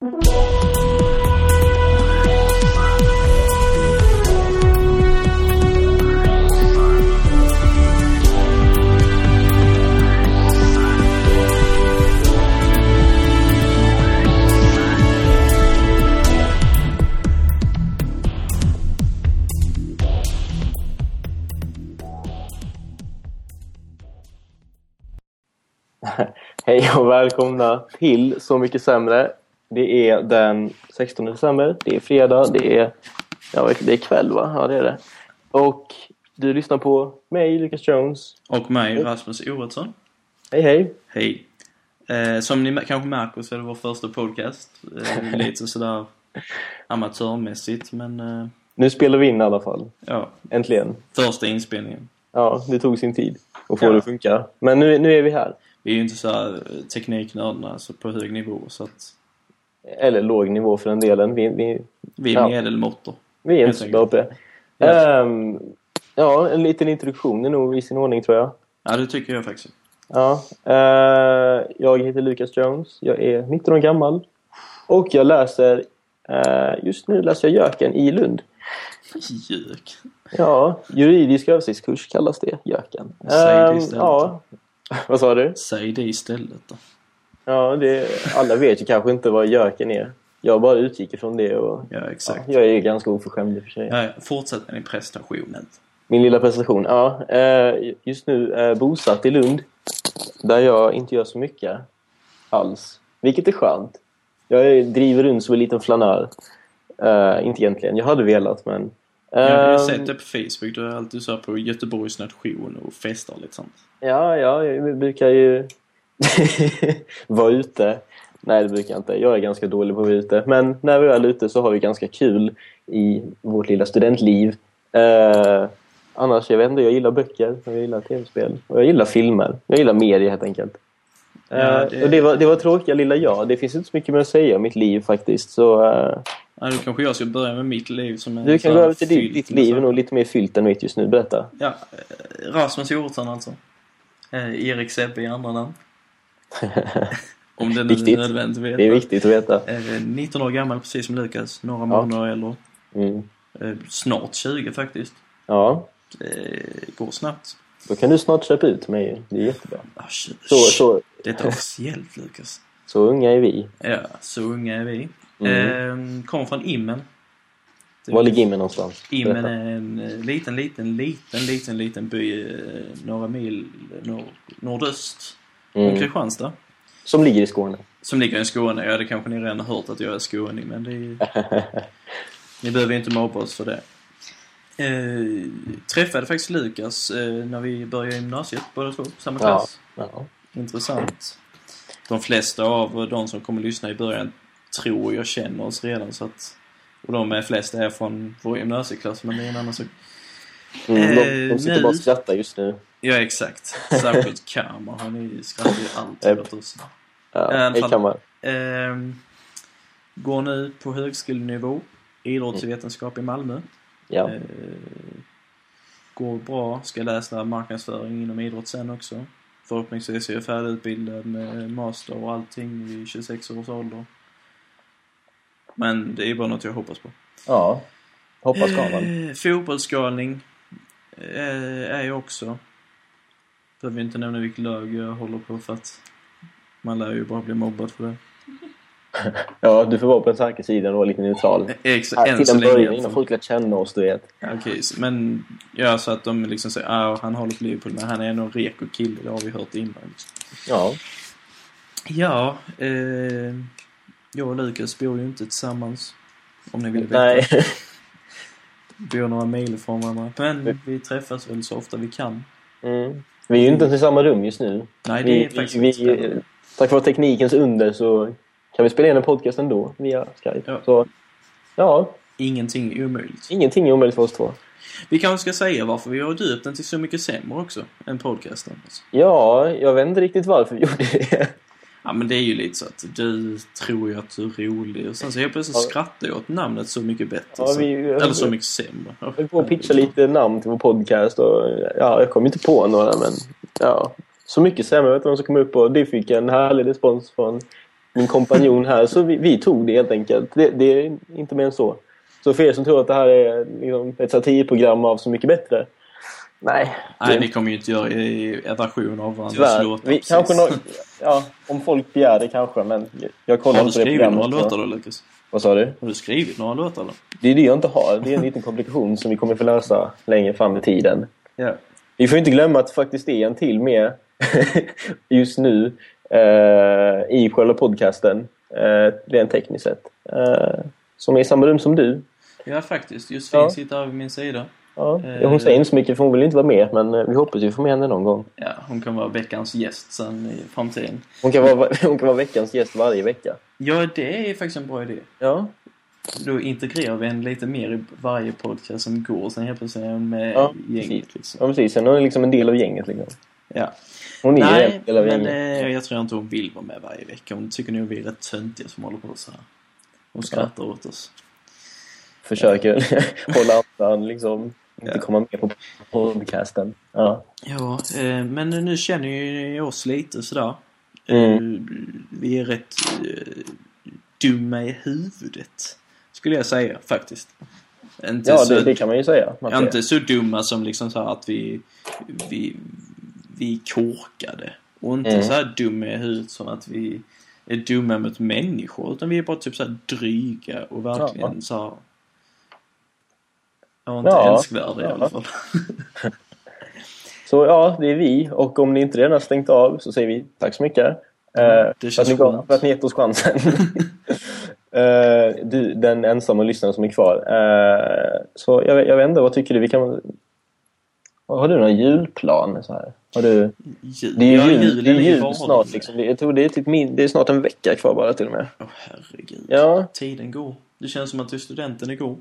Hej och välkomna till Så mycket sämre. Det är den 16 december. Det är fredag. Det är, ja, det är kväll va? Ja, det är det. Och du lyssnar på mig, Lucas Jones. Och mig, Rasmus Oredsson. Hej hej! Hej! Eh, som ni kanske märker så är det vår första podcast. Eh, lite sådär amatörmässigt men eh, Nu spelar vi in i alla fall. ja, Äntligen. första inspelningen. Ja, det tog sin tid att få Ja. det att funka. Men nu, nu är vi här. Vi är ju inte så eh, tekniknördarna alltså på hög nivå så att Eller låg nivå för den delen. Vi, vi, vi är Ja. medelmåttor. vi är inte så bra på det. Ja. Ehm, ja, en liten introduktion är nog i sin ordning tror jag. Ja, det tycker jag faktiskt. Ja, eh, jag heter Lucas Jones. Jag är 19 år gammal. Och jag läser, eh, just nu läser jag Jöken i Lund. Gök. Ja, juridisk översiktskurs kallas det, Jöken. Säg det Ehm, istället. ja. Vad sa du? Säg det istället då. Ja, det, alla vet ju kanske inte vad Jöken är. Jag bara utgick ifrån det och Ja, ja, exakt. jag är ganska oförskämd i och för sig. Ja, ja. Fortsätt med din prestation. Min lilla presentation. Ja, eh, just nu är jag bosatt i Lund. Där jag inte gör så mycket alls. Vilket är skönt. Jag driver runt som en liten flanör. Eh, inte egentligen. Jag hade velat men... Jag har ju Ehm, sett det på Facebook. Du är alltid så på Göteborgs nation och festar lite sånt. Ja, ja, jag brukar ju vara ute. Nej, det brukar jag inte. Jag är ganska dålig på att vara ute. Men när vi är ute så har vi ganska kul i vårt lilla studentliv. Eh, annars, jag vet inte, jag gillar böcker, jag gillar tv-spel och jag gillar filmer. Jag gillar media helt enkelt. Eh, Ja, det- Och det var, det var tråkiga lilla jag. Det finns inte så mycket mer att säga om mitt liv faktiskt. Så, eh, Ja, då kanske jag ska börja med mitt liv som du kan gå över till ditt, ditt liv, nog lite mer fyllt än mitt just nu. Berätta. Ja, eh, Rasmus Oredsson alltså. Eh, Erik Sebbe i andra namn. Om det nu är Viktigt. nödvändigt att veta. Det är viktigt att veta. Eh, 19 år gammal precis som Lukas. Några Ja. månader äldre. Mm. Eh, snart 20 faktiskt. Ja, Det går snabbt. då kan du snart köpa ut mig. Det är jättebra. Ah, sh- Så, så, Det är officiellt Lukas. så unga är vi. Ja, så unga är vi. Mm. Eh, kommer från Immen. Var ligger Immen någonstans? Immen är en eh, liten, liten, liten, liten, liten by eh, några mil nord, nordöst om Mm. Kristianstad. Som ligger i Skåne. Som ligger i Skåne. Ja, det kanske ni redan har hört att jag är skåning, men det är... Ni behöver inte mobba oss för det. Eh, träffade faktiskt Lukas eh, när vi började gymnasiet, båda två. Samma Ja. klass. Ja. Intressant. De flesta av de som kommer lyssna i början tror jag känner oss redan så att... Och de flesta är från vår gymnasieklass, men det är en annan sak. Mm, de, de Eh, sitter nu- bara och skrattar just nu. Ja, exakt. Särskilt Karma. Han skrattar ju alltid Japp. åt oss. Ja, Hej. Ehm, går nu på högskolenivå. Idrottsvetenskap i Malmö. Ja. Ehm, går bra. Ska läsa marknadsföring inom idrott sen också. Förhoppningsvis är jag färdigutbildad med master och allting vid 26 års ålder. Men det är bara något jag hoppas på. ja. Hoppas kameran. Eh, fotbollsgalning eh, är jag också. Behöver inte nämna vilket lag jag håller på för att man lär ju bara bli mobbad för det. Ja, du får vara på den starka sidan och vara lite neutral. Exakt, Ja, än till så länge. innan folk lär känna oss, du vet. Okej, så- men ja, så att de liksom säger ah, han håller på Liverpool, men han är nog en reko kille, det har vi hört innan. Liksom. Ja. Ja, eh, jag och Lukas bor ju inte tillsammans. Om ni vill veta. Nej. Vi bor några mil ifrån varandra. Men vi träffas väl så ofta vi kan. Mm. Vi är ju inte ens i samma rum just nu. Nej, det Vi, är faktiskt vi, spännande. vi, tack vare teknikens under så kan vi spela in en podcast ändå via Skype. Ja. Så, ja, Ingenting är omöjligt. ingenting är omöjligt för oss två. Vi kanske ska säga varför vi har döpt den till Så Mycket Sämre också, än podcasten. Ja, jag vet inte riktigt varför vi gjorde det. Ja, men det är ju lite så att du tror ju att du är rolig och sen så helt plötsligt Ja. skrattar jag åt namnet Så Mycket Bättre. Ja, så. vi- Eller Så Mycket Sämre. Ja. Jag höll på att pitcha lite namn till vår podcast och ja, jag kom inte på några men ja. Så mycket sämre. Vet inte vem som kom upp och det fick en härlig respons från min kompanjon här. Så vi, vi tog det helt enkelt. Det, det, är inte mer än så. Så för er som tror att det här är liksom ett satirprogram av Så mycket bättre. Nej. Nej, vi kommer ju inte göra i version av varandras låtar. Vi, kanske no ja, om folk begär det kanske, men jag kollar Har du inte på det skrivit programmet. några så- låtar då, Lukas? Vad sa du? Har du skrivit några låtar eller? Det är det jag inte har. Det är en liten komplikation som vi kommer få lösa längre fram i tiden. Ja. Vi får inte glömma att det faktiskt är en till med just nu eh, i själva podcasten, eh, rent tekniskt sett. Eh, som är i samma rum som du. Ja, faktiskt. Josefin Ja. sitter här vid min sida. Ja, Eh. hon säger inte så mycket för hon vill inte vara med, men eh, vi hoppas ju få med henne någon gång. Ja, hon kan vara veckans gäst sen i framtiden. Hon kan vara, hon kan vara veckans gäst varje vecka. Ja, det är faktiskt en bra idé. Ja, Då integrerar vi henne lite mer i varje podcast som går. Sen helt plötsligt är hon med Ja, gänget liksom. ja precis. Sen är hon liksom en del av gänget. Liksom. Ja. Hon är Nej, en del av men gänget. eh, jag tror inte hon vill vara med varje vecka. Hon tycker nog vi är rätt töntiga som håller på så här. Hon skrattar åt oss. Försöker hålla andan, liksom. Inte komma med på podcasten. Ja. Ja, eh, men nu känner ju oss lite sådär. Mm. Eh, vi är rätt eh, dumma i huvudet. Skulle jag säga faktiskt. Inte, Ja, så, det, det kan man ju säga. Man inte så dumma som liksom så att vi, vi, vi korkade. Och inte Mm. så här dumma i huvudet som att vi är dumma mot människor. Utan vi är bara typ så här dryga och verkligen Ja. så här... Ja, inte Ja, älskvärda i ja. alla fall. Så ja, det är vi. Och om ni inte redan har stängt av så säger vi tack så mycket. Eh, det för, att känns ni skönt. för att ni gett oss chansen. Eh, du, den ensamma lyssnaren som är kvar. Eh, så jag, jag vet inte, vad tycker du? Vi kan... Har du någon julplan? Så här? Har du... Jul. Det är ju ja, jul, det är ju jul snart. Liksom. Jag tror det är, typ min, det är snart en vecka kvar bara till och med. Åh herregud. Ja, Tiden går. Det känns som att du är studenten igår.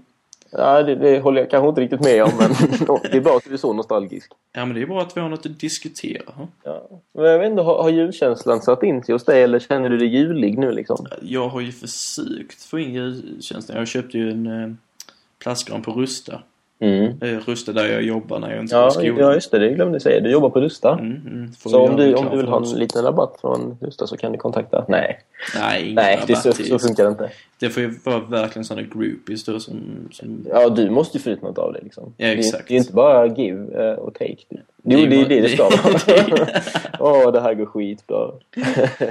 Ja det, det håller jag kanske inte riktigt med om, men det är bra att du är så nostalgisk. Ja, men det är bra att vi har något att diskutera. Ja. Men jag vet inte, har, har julkänslan satt in sig hos dig eller känner du dig julig nu liksom? Jag har ju försökt få in julkänslan. Jag köpte ju en eh, plastgran på Rusta. Mm. Eh, Rusta där jag jobbar när jag inte Ja, skolan. ja, just det. Det glömde jag säga. Du jobbar på Rusta. Mm, mm, Så om du, om du vill ha en liten rabatt från Rusta så kan du kontakta... Nej, Nej, ingen Nej det, så, så funkar det inte. Det får ju vara verkligen sådana groupies då som... som Ja, du måste ju få ut något av det liksom. Ja, exakt. Det, är- det är inte bara give eh, och take. Jo, det är bara- det det ska vara. Åh, det här går skitbra.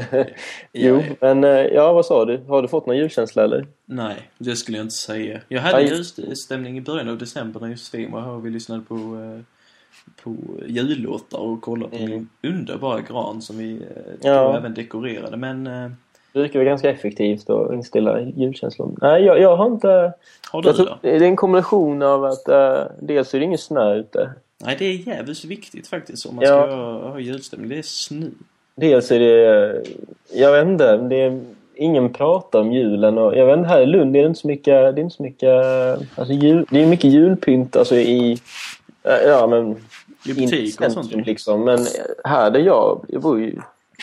jo, men eh, ja, vad sa du? Har du fått någon julkänsla eller? Nej, det skulle jag inte säga. Jag hade Nej. julstämning i början av december när var här och vi lyssnade på, eh, på jullåtar och kollade på Mm. min underbara gran som vi eh, Ja. även dekorerade. Men Det brukar vara ganska effektivt att inställa julkänslor. Nej, jag, jag har inte... har du Jag tror, då? det är en kombination av att uh, dels är det ingen snö ute. Nej, det är jävligt viktigt faktiskt om man Ja. ska ha, ha julstämning. Det är snö. Dels är det... Jag vet inte. Det är, ingen pratar om julen. Och, jag vet inte, här i Lund är det inte så mycket... Det är inte så mycket alltså, jul, det är mycket julpynt alltså, i... Ja, men... I butiker och sånt. liksom. Men här där jag... Jag bor ju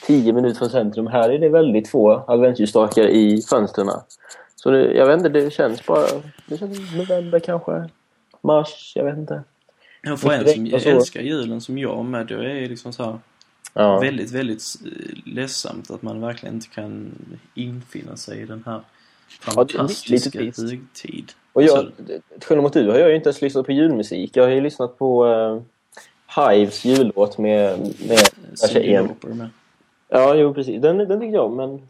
10 minuter från centrum. Här är det väldigt få adventsljusstakar i fönstren. Så det, jag vet inte, det känns bara... Det känns november kanske. Mars, jag vet inte. Ja, för en som älskar julen som jag med, då är det liksom så här Ja. väldigt, väldigt ledsamt att man verkligen inte kan infinna sig i den här Ja, fantastiska lite trist. högtid. Och jag, Så- till skillnad mot du har jag ju inte ens lyssnat på julmusik. Jag har ju lyssnat på uh, Hives jullåt med, med tjejen. Lauper med. Ja, jo precis. Den, den tycker jag om, men...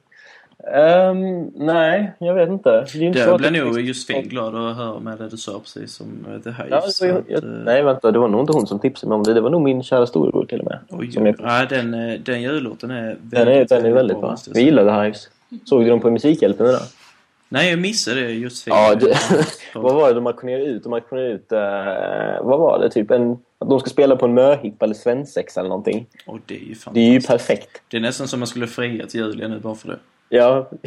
ehm, nej, jag vet inte. Det inte Det blir nog Josefin glad att höra med det du sa precis som eh, The Ja, Hives. så jag, att, jag, eh, nej, vänta. Det var nog inte hon som tipsade mig om det. Det var nog min kära storebror till och med. Oj, som är- ja, den, eh, den jullåten är väldigt, Den är, den är väldigt bra. jag Vi säga. gillade Hives. Såg du dem på Musikhjälpen idag? Nej, jag missade det Josefin. Ja, det, Ja. vad var det de auktionerade ut? De auktionerade ut... eh, vad var det? Typ en... Att de ska spela på en möhippa eller svensexa eller någonting. Och det är ju fantastiskt. Det är ju perfekt. Det är nästan som man skulle fria till Julia nu bara för det. Ja.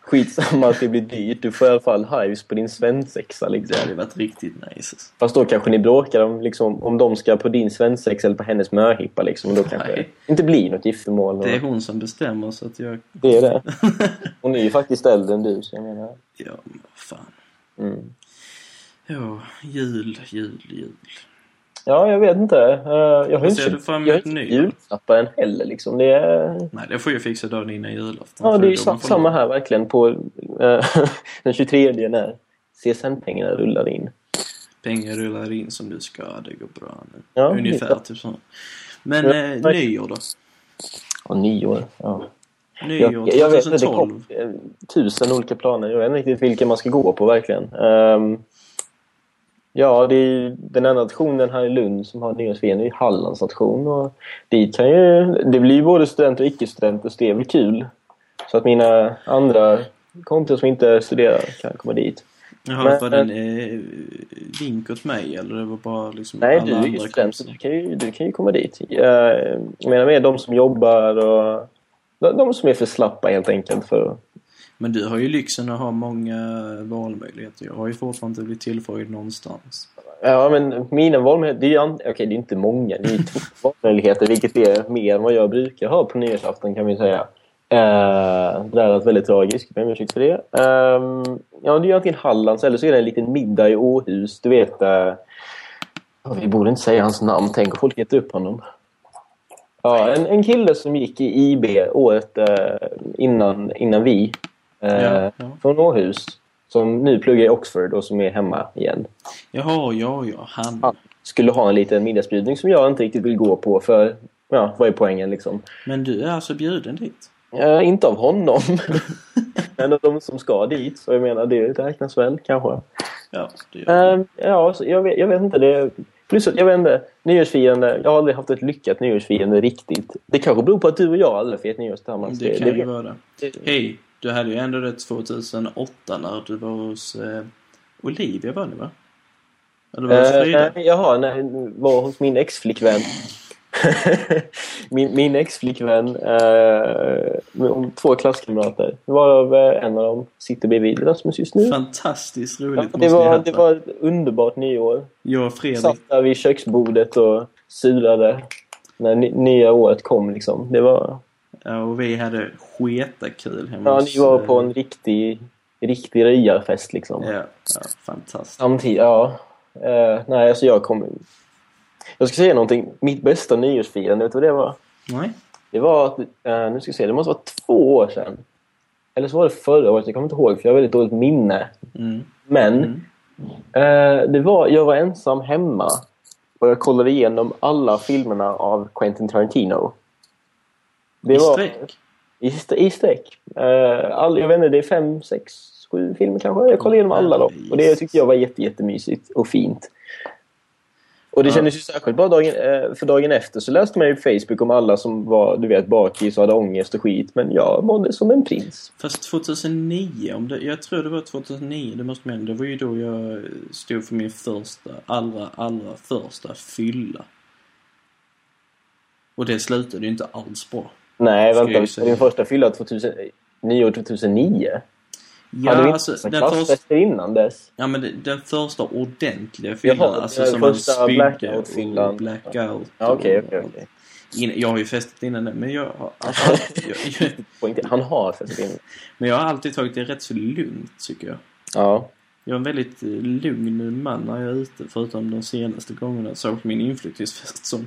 Skitsamma att det blir dyrt. Du får i alla fall hives på din svensexa liksom. Det hade varit riktigt nice. Fast då kanske ni bråkar om, liksom, om de ska på din svensexa eller på hennes möhippa liksom. Och då kanske Nej. det inte blir något giftermål. Det är hon som bestämmer så att jag... det är det. Hon är ju faktiskt äldre än du så jag menar. Ja, men vad fan. Mm. Ja, jul, jul, jul. Ja, jag vet inte. Uh, jag har inte du fram jag emot nyår? julklappar än heller liksom. Det är... Nej, det får jag fixa dagen innan julafton. Ja, det är ju då sa- man får samma här verkligen på eh, den 23 när CSN-pengarna rullar in. Pengar rullar in som du ska, det går bra nu. Ja, Ungefär, lite. typ så. Men Ja, eh, nyår då? Och nyår, ja. Nyår Jag, jag vet inte, det 2012? kom eh, tusen olika planer. Jag vet inte riktigt vilka man ska gå på verkligen. Ehm, ja, det är den enda nationen här i Lund som har nyårsfirandet är ju Hallands nation. Och dit kan ju, det blir ju både studenter och icke-studenter så det är väl kul. Så att mina andra kompisar som inte studerar kan komma dit. Jaha, Men- var det en eh, vink åt mig eller det var bara liksom Nej, alla du är ju student du kan ju, du kan ju komma dit. Eh, Jag menar med de som jobbar och de, de som är för slappa helt enkelt för Men du har ju lyxen att ha många valmöjligheter. Jag har ju fortfarande inte blivit tillfrågad någonstans. Ja, men mina valmöjligheter, det är okej, det är inte många. Det är två valmöjligheter, vilket är mer än vad jag brukar ha på nyårsafton kan vi säga. Eh, det där lät väldigt tragiskt, jag om ursäkt för det. Ehm, ja, det är antingen Hallands eller så är det en liten middag i Åhus. Du vet, uh, vi borde inte säga hans namn. Tänk om folk letar upp honom. Ja, en, en kille som gick i IB året eh, innan, innan vi. Eh, Ja, ja. Från Åhus. Som nu pluggar i Oxford och som är hemma igen Jaha, ja, ja, han. han skulle ha en liten middagsbjudning som jag inte riktigt vill gå på för, ja, vad är poängen liksom? Men du är alltså bjuden dit? Eh, inte av honom, men av de som ska dit. Så jag menar, det räknas väl kanske. Ja, det gör Eh, ja, så jag, vet, jag vet inte. Det, plus att jag vet inte, nyårsfirande, jag har aldrig haft ett lyckat nyårsfirande riktigt. Det kanske beror på att du och jag aldrig firat nyår tillsammans. det kan ju det, vara det. det, Hej, du hade ju ändå det 2008 när du var hos eh, Olivia var det va? Eller var det Eh, Frida? nej, jaha, nej, var hos min ex-flickvän. min min ex-flickvän eh, två klasskamrater. Varav eh, en av dem sitter bredvid Rasmus just nu. Fantastiskt Ja, roligt det, måste var, det var ett underbart nyår. Jag och Fredrik. Satt där vid köksbordet och surade när ny, nya året kom. Liksom. Det var, Ja, och vi hade skitakul hemma ja, ni var eh, på en riktig, riktig röjarfest. Liksom. Ja, ja, fantastiskt. Samtidigt, ja. Eh, nej, alltså jag kom... Jag ska säga någonting. Mitt bästa nyårsfirande, vet du vad det var? Nej? Det var att, eh, nu ska vi se, det måste vara två år sedan. Eller så var det förra året, jag kommer inte ihåg för jag har väldigt dåligt minne. Mm. Men Mm. eh, det var, jag var ensam hemma och jag kollade igenom alla filmerna av Quentin Tarantino. Det I var, sträck? I, i sträck. Eh, all, jag vet inte, det är fem, sex, sju filmer kanske. Jag kollade igenom alla dem. Och det tyckte jag var jätte, jättemysigt och fint. Och det kändes ju särskilt bra dagen, eh, för dagen efter så läste man ju på Facebook om alla som var, du vet, bakis och hade ångest och skit. Men jag mådde som en prins. Fast 2009, om det, jag tror det var 2009, det måste man Det var ju då jag stod för min första, allra, allra första fylla. Och det slutade ju inte alls bra. Nej, vänta. Din första fylla 2000, nyår 2009? Ja, hade vi inte alltså den första, innan dess? ja, men det- den första ordentliga fyllan, Jaha, alltså den som man första spydde och blackout. Ja, Okej, okej, okej. In, jag har ju festat innan det, men jag har, alltså, jag, jag, Han har festat in. men jag har alltid tagit det rätt så lugnt, tycker jag. Ja. Jag är en väldigt eh, lugn man när jag är ute, förutom de senaste gångerna på min inflyttningsfest som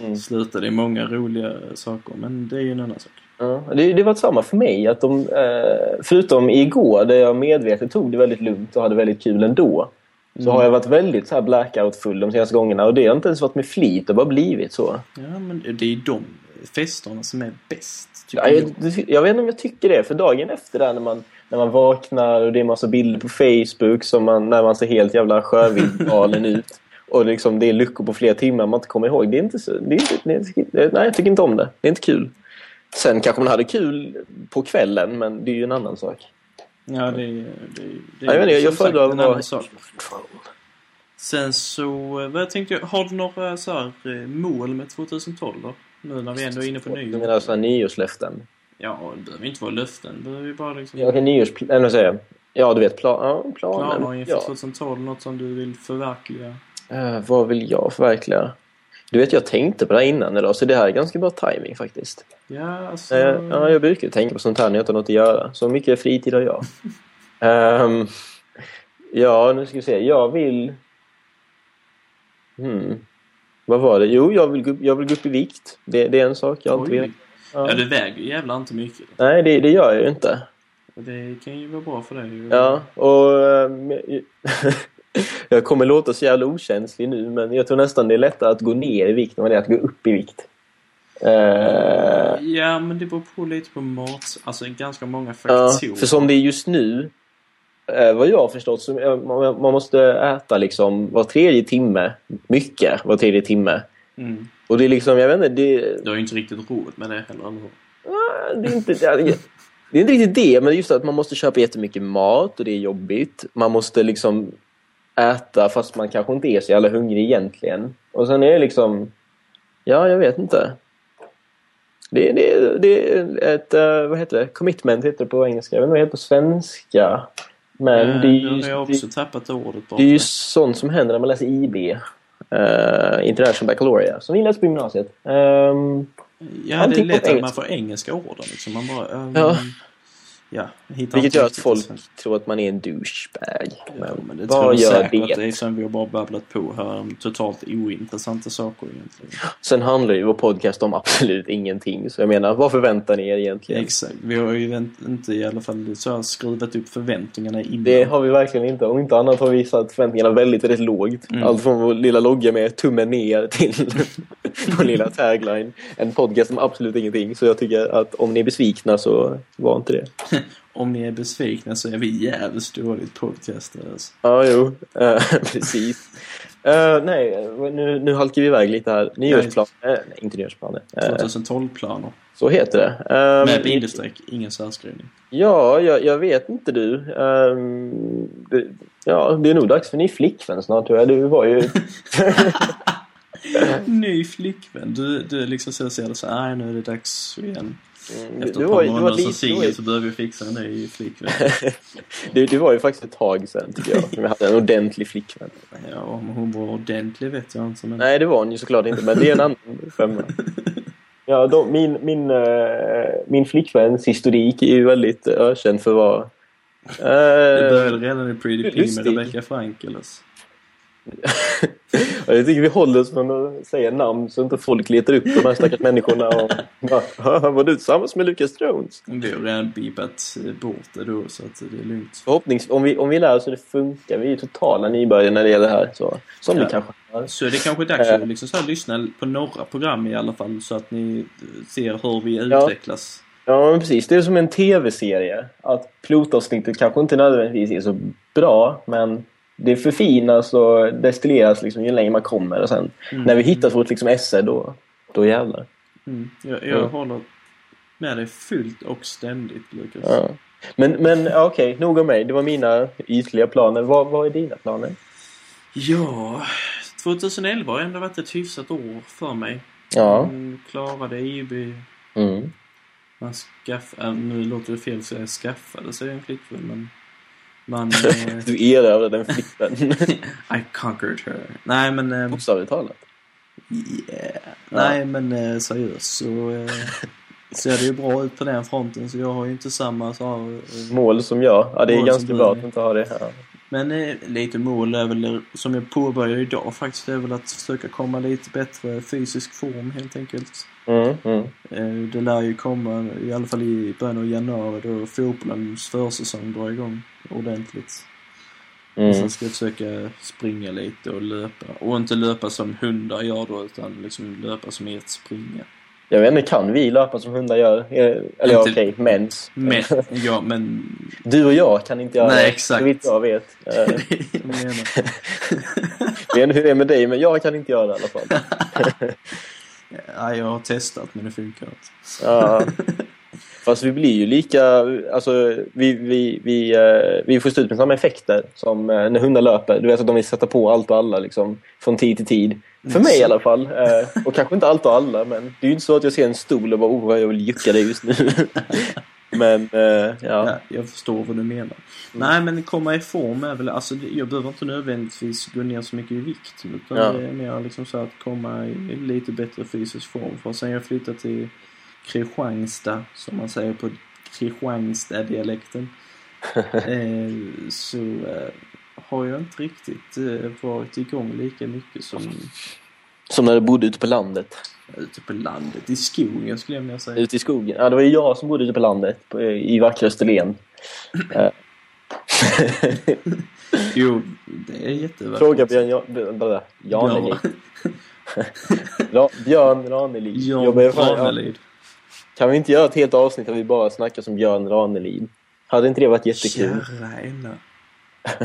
Mm. slutade i många roliga saker. Men det är ju en annan sak. Ja, det, det var samma för mig. Att de, eh, förutom igår där jag medvetet tog det väldigt lugnt och hade väldigt kul ändå. Så Mm. har jag varit väldigt så här blackout-full de senaste gångerna. Och det har inte ens varit med flit. Det har bara blivit så. Ja, men det är ju de festerna som är bäst, Ja, jag. jag vet inte om jag tycker det. För dagen efter där när man, när man vaknar och det är massa bilder på Facebook som man, när man ser helt jävla sjövild ut. Och liksom det är luckor på flera timmar man inte kommer ihåg. Det är inte så... Det är inte, det är inte, nej, jag tycker inte om det. Det är inte kul. Sen kanske man hade kul på kvällen, men det är ju en annan sak. Ja, det är, Ja, jag, vet inte, jag föredrar en att annan vara... sak. Sen så, eh, vad tänkte jag, har du några så här eh, mål med 2012 då? Nu när vi ändå är inne på Du nyår. menar sådana nyårslöften? Ja, det behöver inte vara löften. Det behöver ju bara liksom Ja, nyårsplan... Eller? Ja, du vet, plan, ja, planen. planer inför ja. 2012. Något som du vill förverkliga. Eh, vad vill jag förverkliga? Du vet, jag tänkte på det här innan idag, så det här är ganska bra timing faktiskt. Ja, alltså... Eh, ja, jag brukar tänka på sånt här när jag inte har något att göra. Så mycket fritid har jag. Ehm, ja, nu ska vi se. Jag vill... Hmm. Vad var det? Jo, jag vill, jag vill gå upp i vikt. Det, det är en sak jag alltid Oj. Vet. Ja, du väger ju jävla inte mycket. Nej, det, det gör jag ju inte. Det kan ju vara bra för dig. Ja, och... ehm, jag kommer låta så jävla okänslig nu, men jag tror nästan det är lättare att gå ner i vikt än vad det är att gå upp i vikt. Eh, Ja, men det beror på lite på mat. Alltså ganska många ja, faktorer. för som det är just nu, eh, vad jag har förstått, så eh, man, man måste äta liksom var tredje timme. Mycket var tredje timme. Mm. Och det är liksom, jag vet inte, det, Du har ju inte riktigt råd med det heller, det är inte... Det är, det är inte riktigt det, men just att man måste köpa jättemycket mat och det är jobbigt. Man måste liksom äta fast man kanske inte är så jävla hungrig egentligen. Och sen är det liksom... Ja, jag vet inte. Det, det, det är ett... eh, vad heter det? Commitment heter det på engelska. Jag vet inte vad det heter på svenska. Men Eh, det är ju... Det är ju sånt som händer när man läser IB. Uh, International Baccalaureate. Som vi läste på gymnasiet. Ehm, Ja, det är lätt att man får engelska ord liksom. Man bara... ehm, Ja. Ja, vilket gör att folk tror att man är en douchebag. Ja, men det vad tror jag säkert det? det är som vi har bara babblat på här om totalt ointressanta saker egentligen. Sen handlar ju vår podcast om absolut ingenting. Så jag menar, vad förväntar ni er egentligen? Exakt. Vi har ju inte i alla fall så här skruvat upp förväntningarna innan. Det har vi verkligen inte. Om inte annat har vi satt förväntningarna väldigt, väldigt lågt. Mm. Allt från vår lilla logga med tummen ner till vår lilla tagline. En podcast om absolut ingenting. Så jag tycker att om ni är besvikna så var inte det. Om ni är besvikna så är vi jävligt dåligt podcastare. Alltså. Ja, jo. Eh, precis. Eh, nej, nu, nu halkar vi iväg lite här. Nyårsplaner. nej, inte nyårsplaner. Eh, 2012-planer. så heter det. Eh, Med bindestreck, ingen särskrivning. Ja, jag, jag vet inte du. Ehm, det, ja, det är nog dags för ny flickvän snart tror jag. Du var ju... Ny flickvän. Du, du liksom så det så här, nej nu är det dags igen. Mm, Efter du, ett var, par du, var månader som singel så behöver vi fixa en ny flickvän. du, du var ju faktiskt ett tag sedan tycker jag. När vi hade en ordentlig flickvän. Ja, om hon var ordentlig vet jag inte men... Nej, det var hon ju såklart inte. Men det är en annan femma. Ja, de, min, min, eh, min flickväns historik är ju väldigt uh, ökänd för att vara... Det Uh, började redan i Pretty P med. Rebecca Frankeles. Jag tycker vi håller oss från att säga namn så inte folk letar upp de här stackars människorna och bara, var du tillsammans med Lucas Jones? Vi har redan beepat eh, bort det då så att det är lugnt. Förhoppningsvis, om vi, om vi lär oss hur det funkar, vi är ju totala nybörjare när det gäller det här. Så, som Ja. vi kanske har. Så är det kanske dags att liksom så här lyssna på några program i alla fall så att ni eh, ser hur vi Ja. utvecklas. Ja, men precis. Det är som en tv-serie. Att pilotavsnittet kanske inte nödvändigtvis är så bra, men det förfinas och destilleras liksom ju längre man kommer. Och sen Mm. när vi hittat vårt liksom esse, då, då jävlar. Mm. Jag, jag Ja. håller med dig fullt och ständigt Lukas. Ja. Men, men okej, nog om mig. Det var mina ytliga planer. Vad, vad är dina planer? Ja, 2011 har ändå varit ett hyfsat år för mig. Ja. Mm, klarade IB. Mm. Man skaffade, äh, nu låter det fel att säga skaffade sig en flickvän men eh, Du erövrade den flickvän. I conquered her. Nej men... Eh, Bokstavligt talat. yeah. Nej men eh, seriöst så eh, ser det ju bra ut på den fronten så jag har ju inte samma så här, eh, Mål som jag. Ja, det är ganska bra att inte ha det. Ja. Men eh, lite mål är väl, som jag påbörjar idag faktiskt, är väl att försöka komma lite bättre fysisk form helt enkelt. Mm, mm. Eh, det lär ju komma, i alla fall i början av januari då fotbollens försäsong drar igång ordentligt. Mm. Sen ska jag försöka springa lite och löpa. Och inte löpa som hundar gör då, utan liksom löpa som i ett springa. Jag vet inte, kan vi löpa som hundar gör? Eller ja, Inte- okej, mens. Men, ja men... Du och jag kan inte göra Nej, det. exakt. Så vitt jag vet. Jag menar. Jag vet inte hur det är med dig, men jag kan inte göra det i alla fall. ja, jag har testat men det funkar inte. Ja. Fast vi blir ju lika, alltså vi, vi, vi, eh, vi får stå ut med samma effekter som eh, när hundar löper. Du vet att de vill sätta på allt och alla liksom, från tid till tid. För Mm, mig i alla fall. Eh, Och kanske inte allt och alla, men det är ju inte så att jag ser en stol och bara oh, jag vill jucka dig just nu. Men ja. Ja, jag förstår vad du menar. Nej, men komma i form är väl, alltså jag behöver inte nödvändigtvis gå ner så mycket i vikt. Utan Ja. det är mer liksom så att komma i lite bättre fysisk form. För sen jag flyttade till Kristianstad, som man säger på Kristianstad-dialekten. eh, så eh, har jag inte riktigt eh, varit igång lika mycket som Som när du bodde ute på landet. Ute på landet, i skogen skulle jag vilja säga. Ute i skogen. Ja, det var ju jag som bodde ute på landet. På, I vackra Österlen. Jo, det är jättevackert. Fråga Björn ja, Janelid. Björn Ranelid. Jan. Ranelid. Kan vi inte göra ett helt avsnitt där vi bara snackar som Björn Ranelid? Hade inte det varit jättekul? Kära Ella.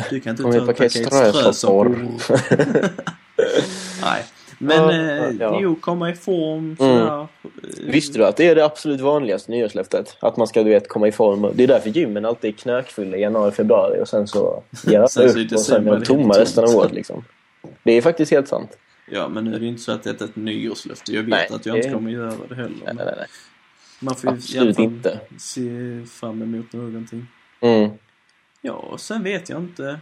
Du kan inte ta ett paket strösoppor. Nej. Men Ja, eh, ja. jo, komma i form sådär. Eh, Visste du att det är det absolut vanligaste nyårslöftet? Att man ska du vet, komma i form. Det är därför gymmen alltid är knökfulla i januari, februari och sen så ger upp och sen är de det tomma resten av året. Liksom. Det är faktiskt helt sant. Ja, men nu är det ju inte så att detta är ett nyårslöfte. Jag vet Nej, att jag inte det- kommer göra det heller. Nej, nej, nej. Man får Absolut inte. se fram emot någonting. Mm. Ja, och sen vet jag inte.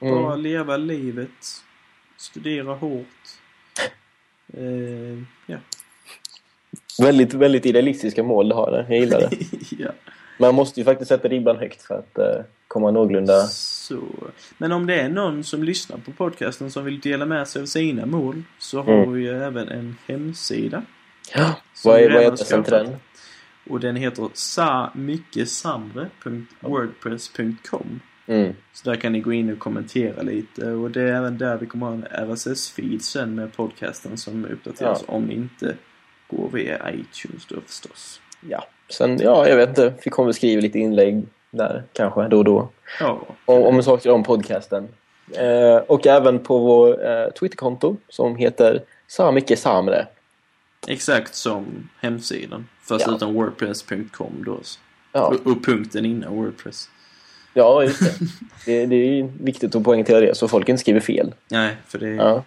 Mm. Bara leva livet. Studera hårt. Eh, ja. Väldigt, väldigt idealistiska mål du har där. Jag gillar det. ja. Man måste ju faktiskt sätta ribban högt för att eh, komma någorlunda... Så. Men om det är någon som lyssnar på podcasten som vill dela med sig av sina mål så har Mm. vi ju även en hemsida. Ja, vad är, vad skapat. den? Och den heter samyckesamre.wordpress.com Mm. Så där kan ni gå in och kommentera lite och det är även där vi kommer ha en RSS-feed sen med podcasten som uppdateras om ni inte går via iTunes då förstås. Ja. Sen, ja, jag vet inte. Vi kommer skriva lite inlägg där kanske då och då. Ja, Om, om saker om podcasten. Eh, och även på vår eh, Twitterkonto som heter Samike Samre. exakt som hemsidan. Fast Ja. utan wordpress.com då. Ja, Och, och punkten innan Wordpress. ja just det. det. Det är viktigt att poängtera det så folk inte skriver fel. Nej, för det. Ja.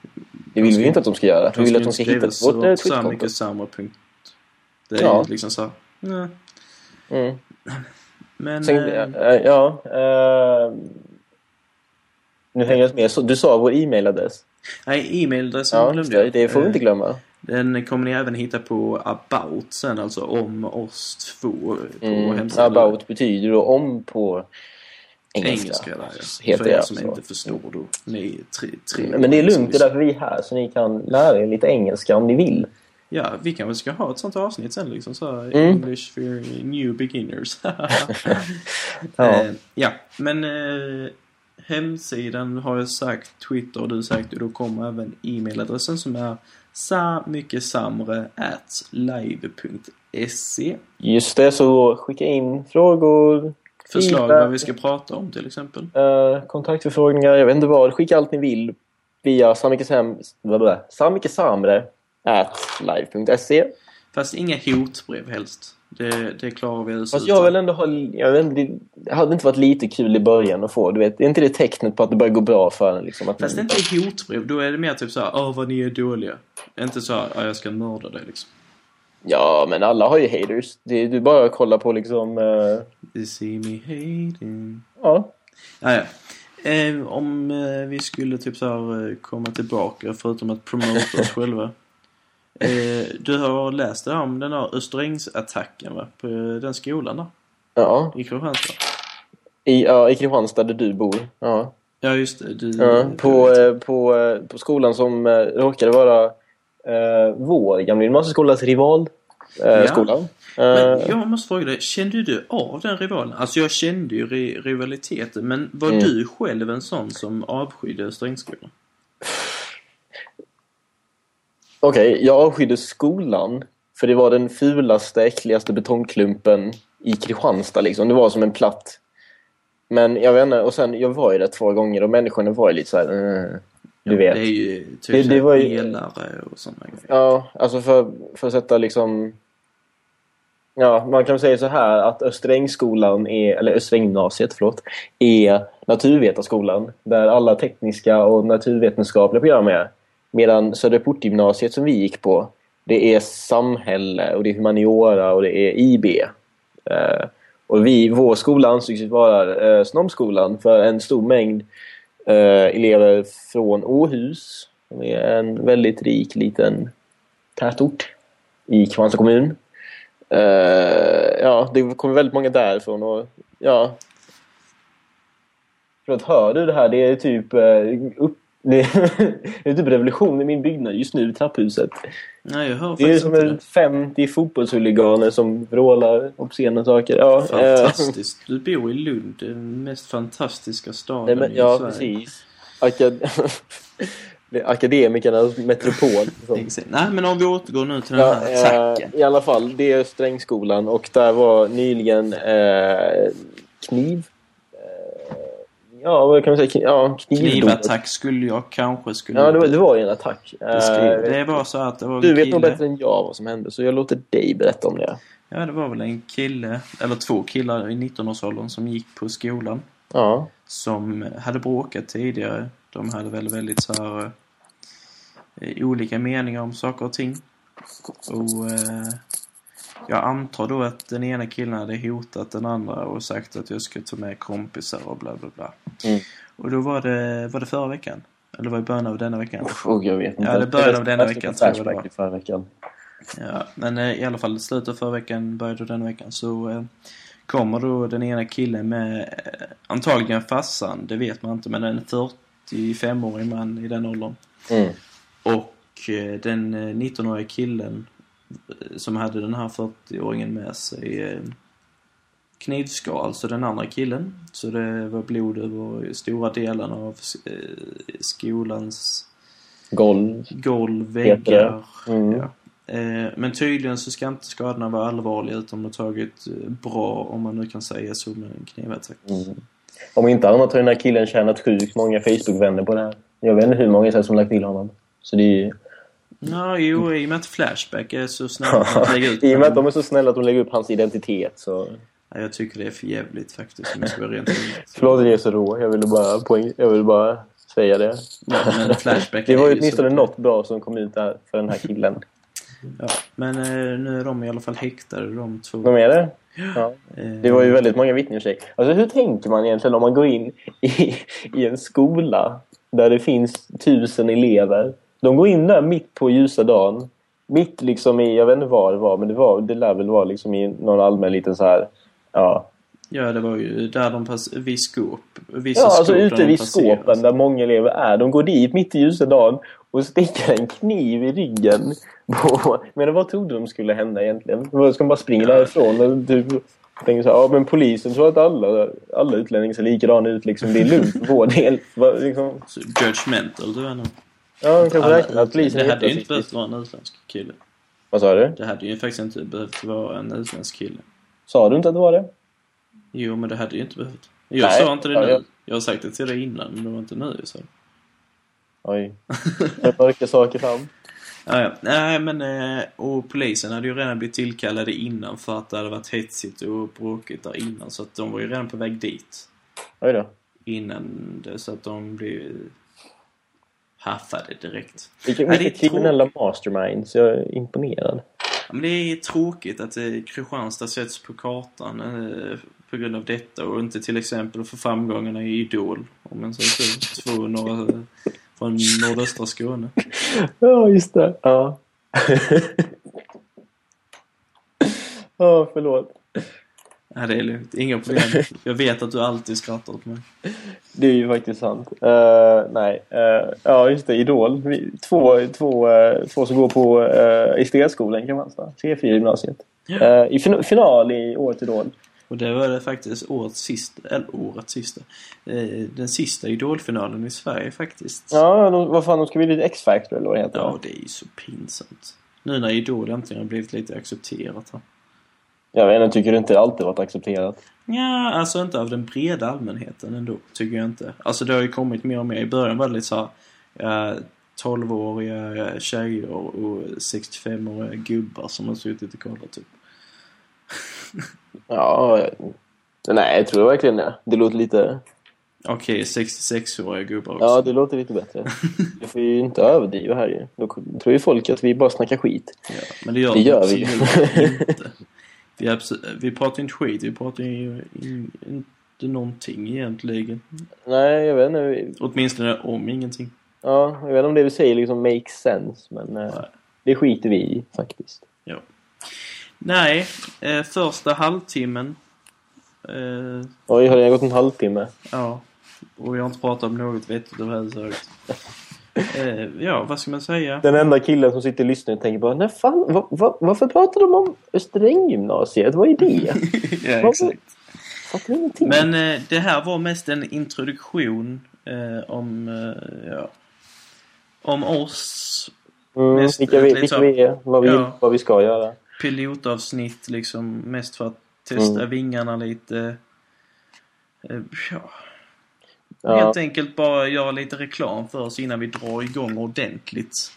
Det vill vi ju inte att de ska göra. Vi vill att de ska hitta vårt eh, Twitterkonto. Twitterkonto. Det är Ja. liksom så. Nej. Mm. Men... Sen, eh, eh, ja, eh, nu hänger jag med. Du sa vår e-mailadress. nej, e-mailadressen Ja, glömde det, jag. det får vi Eh, inte glömma. Den kommer ni även hitta på about sen, alltså om oss två på Mm, hemsidan. about betyder då om på engelska. Engelska där, ja. Heter För er som alltså. inte förstår då. Ni tre, tre Men det är lugnt, det är därför vi är här. Så ni kan lära er lite engelska om ni vill. Ja, vi kanske ska ha ett sånt avsnitt sen liksom så här, Mm. English for new beginners. Ja. Eh, ja, men eh, hemsidan har jag sagt, Twitter har du sagt och då kommer även e-mailadressen som är samyckesamre at live.se Just det, så skicka in frågor, Förslag feedback, vad vi ska prata om till exempel. eh, kontaktförfrågningar, jag vet inte vad. Skicka allt ni vill via samikesamre at live.se. Fast inga hotbrev helst. Det, det klarar vi oss Fast jag vill ändå ha, jag vet inte, det hade inte varit lite kul i början att få, du vet, är inte det tecknet på att det börjar gå bra för en liksom? Att Fast det man, är inte hotbrev. Då är det mer typ såhär, åh vad ni är dåliga. Inte såhär, ja jag ska mörda dig liksom. Ja, men alla har ju haters. Det, du bara kollar på liksom, eh, You see me hating. ja. Ah, ja. eh, om eh, vi skulle typ så här eh, komma tillbaka förutom att promota oss själva. Eh, du har läst det här om den här Österängsattacken va? På eh, den skolan där? Ja, I Kristianstad? i, ja, i Kristianstad där du bor. Ja. Ja just det. Du, Ja, på, eh, på, eh, på skolan som eh, råkade vara eh, vår gamla gymnasieskolas rival. Ja. skolan. Men jag måste fråga dig, kände du av den rivalen? Alltså jag kände ju ri- rivaliteten, men var Mm. du själv en sån som avskydde Österängsskolan? Okej, jag avskydde skolan. För det var den fulaste, äckligaste betongklumpen i Kristianstad. Liksom. Det var som en platt. Men jag vet inte, och sen, jag var ju där två gånger och människorna var ju lite så här, eh, du vet. Det är ju typ Det- det var ju- elare och sådana grejer. Ja, alltså för, för att sätta liksom... Ja, man kan säga så här att Österängsskolan är, eller Österänggymnasiet, förlåt, är naturvetarskolan där alla tekniska och naturvetenskapliga program är. Medan Söderportgymnasiet som vi gick på, det är samhälle och det är humaniora och det är IB. Eh, och vi, vår skola ansågs vara eh, snobbskolan för en stor mängd eh, elever från Åhus som är en väldigt rik liten tätort i Kristianstad kommun. Eh, ja, det kommer väldigt många därifrån och ja. Förlåt, hör du det här? Det är typ eh, upp, det är, det är typ revolution i min byggnad just nu i trapphuset. Nej, jag hör Det är som inte en 50 fotbollshuliganer som vrålar obscena saker. Ja, eh, Fantastiskt. Du bor i Lund, den mest fantastiska nej, staden men, i ja, Sverige. precis. Akad... akademikernas metropol. Exakt. Nej, men om vi återgår nu till den Ja, här attacken. eh, I alla fall, det är Strängskolan och där var nyligen eh, kniv... Eh, ja, vad kan man säga? Ja. Knivattack skulle jag kanske skulle Ja, det var, det var ju en attack. beskriva. Eh, Det var så att det var du vet nog bättre än jag vad som hände, så jag låter dig berätta om det. Ja, det var väl en kille, eller två killar i 19-årsåldern som gick på skolan. Ja. Som hade bråkat tidigare. De hade väl väldigt så här eh, olika meningar om saker och ting. Och eh, jag antar då att den ena killen hade hotat den andra och sagt att jag skulle ta med kompisar och bla bla bla. Mm. Och då var det, var det förra veckan? Eller var det början av denna veckan? Oh, jag vet inte. Ja, det började av denna veckan, tror jag det var. förra veckan. Ja, men eh, i alla fall slutet av förra veckan, började den veckan så eh, kommer då den ena killen med eh, antagligen farsan, det vet man inte, men en 45-årig man i den åldern. Mm. Och eh, den eh, 19-åriga killen som hade den här 40-åringen med sig eh, knivskar alltså den andra killen. Så det var blod över stora delen av eh, skolans Golv. golv, väggar. Mm. Ja. Eh, Men tydligen så ska inte skadorna vara allvarliga utan de har tagit bra, om man nu kan säga så, med en knivattack. Mm. Om inte annat har den här killen tjänat sjukt många Facebook-vänner på det här. Jag vet inte hur många som lagt till honom. Så det är ju... Ja, jo, i och med att Flashback är så snäll att lägga ut I och med att de är så snälla att de lägger upp hans identitet så... ja, Jag tycker det är för jävligt faktiskt, om jag ska vara rent. Förlåt att jag är så rå. Jag ville bara, poäng... jag ville bara säga det. Ja, men Flashback Det var ju åtminstone så... något bra som kom ut där för den här killen. Ja, men eh, nu är de i alla fall häktade, de två. De är det? Ja. Eh, Det var ju väldigt många vittnen i sig. Alltså hur tänker man egentligen om man går in i, i en skola där det finns tusen elever? De går in där mitt på ljusa dagen. Mitt liksom i, jag vet inte var det var, men det, var, det lär väl vara liksom i någon allmän liten så här, ja. Ja, det var ju där de pass... vid skåp. Vissa Ja, alltså skåp ute vid skåpen där många elever är. De går dit mitt i ljusa dagen och sticker en kniv i ryggen. På, men vad trodde de skulle hända egentligen? Ska de bara springa Ja. därifrån och typ tänker så här, ja men polisen tror att alla, alla utlänningar ser likadana ut liksom. Det är lugnt för vår del. Liksom, Så judgmental, du är nog. Ja, de kanske räknar att polisen det är hade ju inte behövt vara en utländsk kille. Vad sa du? Det hade ju faktiskt inte behövt vara en utländsk kille. Sa du inte att det var det? Jo, men det hade ju inte behövt. Jag Nej, sa inte det ja, nu. jag- Jag har sagt det till dig innan, men det var inte nu jag sa det. Oj. Jag mörka saker fram. Ja, ja. Nej, men eh, och polisen hade ju redan blivit tillkallade innan för att det hade varit hetsigt och bråkigt där innan. Så att de var ju redan på väg dit. Oj då. Innan det, så att de blev haffade direkt. Vilka, Nej, det är vilka kriminella masterminds. Jag är imponerad. Ja, men det är tråkigt att eh, Kristianstad sätts på kartan eh, på grund av detta och inte till exempel för framgångarna i Idol. Om man säger så. Två norra, från nordöstra Skåne. Ja, just det. Ja. Ja, förlåt. Ja, det är lugnt. Inga problem. Jag vet att du alltid skrattar åt mig. Det är ju faktiskt sant. Eh, nej. Eh, ja, just det. Idol. Vi, två, två, eh, två som går på uh, Estetskolan i Kristianstad. C4-gymnasiet. Ja. Uh, I fin- final i årets Idol. Och det var det faktiskt årets sista, eller årets sista, den sista Idolfinalen i Sverige faktiskt. Ja, de, vad fan, de ska bli lite X-Factor eller vad det heter. Ja, det är ju så pinsamt. Nu när Idol äntligen har blivit lite accepterat här. Jag vet inte, tycker du inte alltid varit accepterat? Ja, alltså inte av den breda allmänheten ändå, tycker jag inte. Alltså det har ju kommit mer och mer. I början var det lite såhär, ja, 12-åriga tjejer och 65-åriga gubbar som har suttit och kollat typ. Ja, nej, jag tror verkligen det. Det låter lite... Okej, 66-åriga gubbar också. Ja, det låter lite bättre. Jag får ju inte överdriva här ju. Då tror ju folk att vi bara snackar skit. Ja, men det gör, Det gör vi. inte. Vi, abs- vi pratar inte skit, vi pratar ju in, inte någonting egentligen. Nej, jag vet inte. Vi- Åtminstone om ingenting. Ja, jag vet inte om det vi säger liksom makes sense, men eh, det skiter vi i faktiskt. Ja. Nej, eh, första halvtimmen. Eh, Oj, har det gått en halvtimme? ja, Och vi har inte pratat om något vettigt överhuvudtaget. eh, ja, vad ska man säga? Den enda killen som sitter och lyssnar och tänker bara Nej fan, va, va, varför pratar de om Österänggymnasiet? Vad är det? ja, exakt. Fattar ingenting. Men eh, det här var mest en introduktion eh, om, eh, ja, om oss. mm, mest vilka, vi, vilka vi är, vad vi, Ja. vad vi ska göra. Pilotavsnitt liksom, mest för att testa Mm. vingarna lite. Eh, ja, Ja, Helt enkelt bara göra lite reklam för oss innan vi drar igång ordentligt.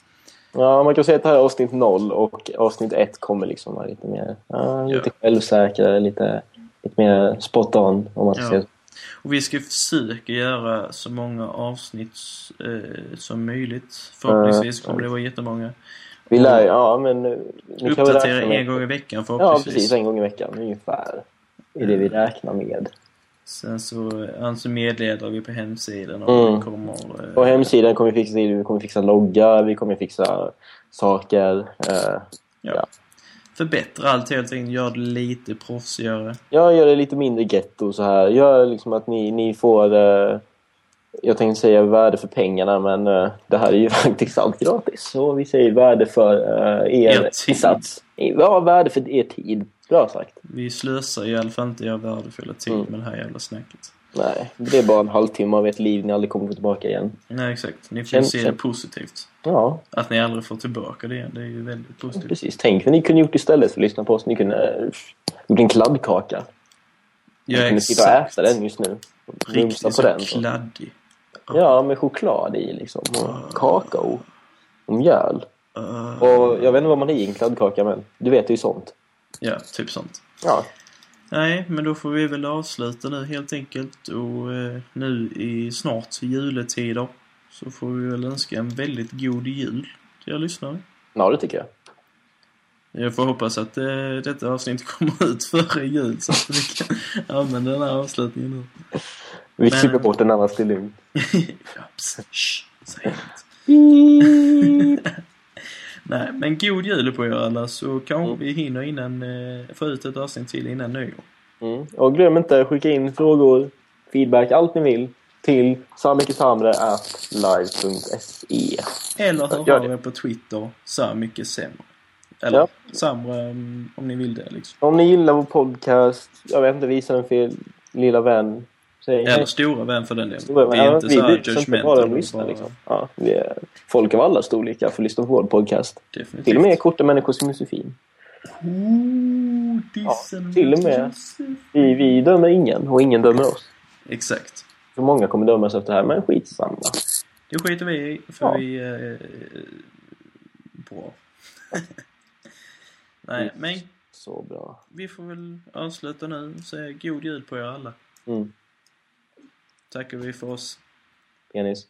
ja, man kan säga att det här är avsnitt 0 och avsnitt 1 kommer liksom vara lite mer ja, lite självsäkrare, lite, lite mer spot on om man ska Ja. säga. Och vi ska försöka göra så många avsnitt eh, som möjligt. Förhoppningsvis kommer det vara jättemånga. Vi lär ja men nu Uppdatera en gång i veckan Ja, förhoppningsvis. precis. En gång i veckan ungefär. Det är det vi räknar med. Sen så alltså meddelar vi på hemsidan och Mm. kommer... eh, På hemsidan kommer vi fixa, vi kommer fixa loggar, vi kommer fixa saker. Eh, ja. Förbättra allt helt enkelt. Gör det lite proffsigare. jag gör det lite mindre getto så här. Gör liksom att ni, ni får... Eh, jag tänkte säga värde för pengarna men eh, det här är ju faktiskt allt gratis. Så vi säger värde för eh, er, Er insats. Ja, värde för er tid. Bra sagt. Vi slösar i alla fall inte er värdefulla tid Mm. med det här jävla snacket. Nej, det är bara en halvtimme av ert liv ni aldrig kommer få tillbaka igen. Nej, exakt. Ni får Känn- se det känn- positivt. Ja, Att ni aldrig får tillbaka det igen, det är ju väldigt positivt. precis. Tänk vad ni kunde gjort istället för att lyssna på oss. Ni kunde eh, gjort en kladdkaka. Ja, Ni kunde sitta och äta den just nu. Riktigt på så den. kladdig. Ja, med choklad i liksom. Och kakao. Och mjöl. Uh, Och jag vet inte vad man har i en kladdkaka men du vet det är ju sånt. Ja, typ sånt. Ja. Nej, men då får vi väl avsluta nu helt enkelt. Och eh, nu i snart juletider så får vi väl önska en väldigt god jul till er lyssnare. Ja, det tycker jag. Jag får hoppas att eh, detta avsnitt kommer ut före jul så att vi kan använda den här avslutningen nu. Vi klipper bort den annars är lugnt. ja, pss, shh, men god jul på er alla så kanske Mm. vi hinner innan, eh, få ut ett avsnitt till innan nyår. Mm. Och glöm inte att skicka in frågor, feedback, allt ni vill till samikesamre.live.se Eller hör av er på Twitter, så mycket sämre. Eller Ja. sämre um, om ni vill det liksom. Om ni gillar vår podcast, jag vet inte, visa den för er lilla vän. Eller stora vän för den delen. Stora. Vi är Ja, inte vi så här judgmental. lyssna liksom. Ja, är, folk av alla storlekar får lyssna på vår podcast. Definitivt. Till och med korta människor som Josefin. Oh, dissen till och med. Vi, vi dömer ingen och ingen dömer oss. Exakt. För många kommer dömas efter det här, men skitsamma. Det skiter vi i, för Ja. vi eh, bra. Nej, men Så bra. vi får väl avsluta nu och säga god jul på er alla. Mm. Tackar vi för oss. Penis.